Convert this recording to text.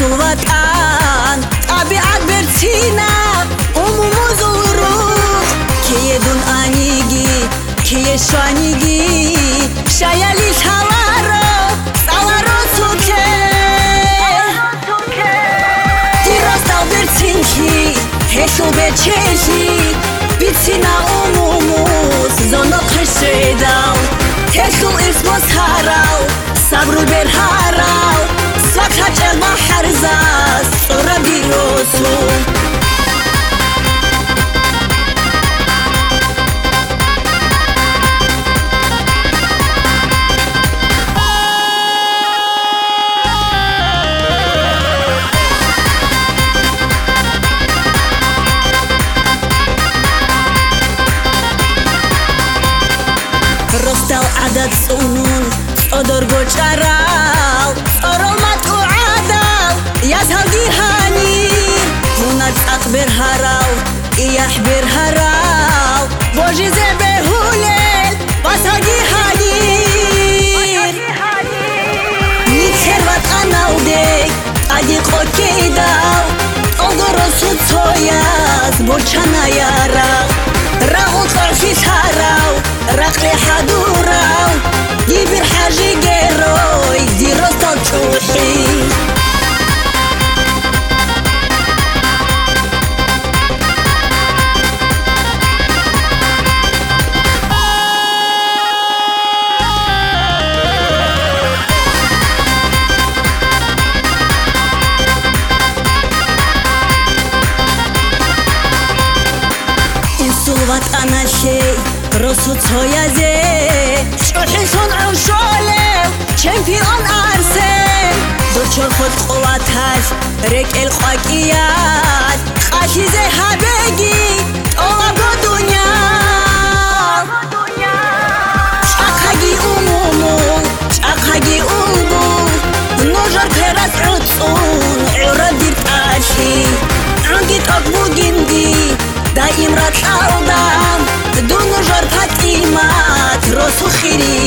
vatan Tabiat bertina umumuz olur. Kiye dun anigi, kiye şu şanigi. Şayali havaro, savaro tuke. Diraz dal bertinki, heşu beçeji Bitina umumuz, zono kışıdan Sodor Goç Aral Sorulmat u Adal Yazhal Dirhani Hunat Akber Haral İyah Bir Haral. Boji Zebe Hulel Basagi Hadir Nitservat Analdek Adik Okeydal. Ogorosu Toyaz Boçana Yaral როსო ცოიაზე. შოშენსონ ამშოლე ჩემპიონ არსე. დოჩოფოთ ყოველთას რეკელ ყვაკიად ყაშიზე vergeet die